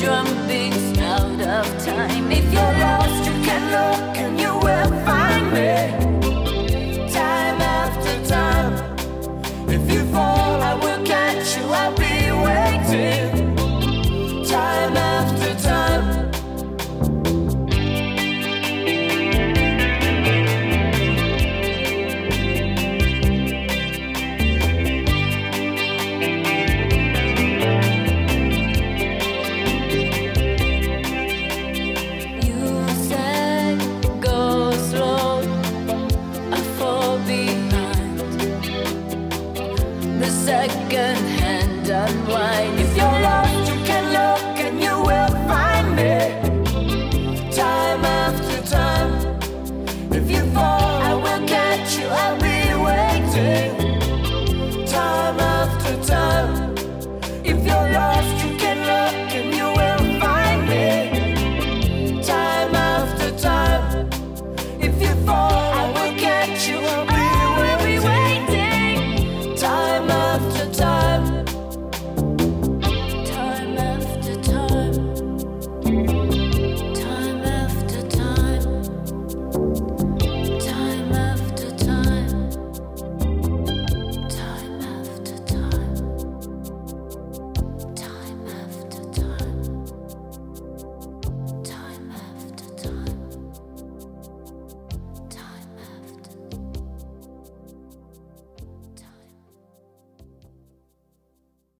drum beats out of time. If you're second hand unwind. If you're lost, you can look and you will find me. Time after time. If you fall.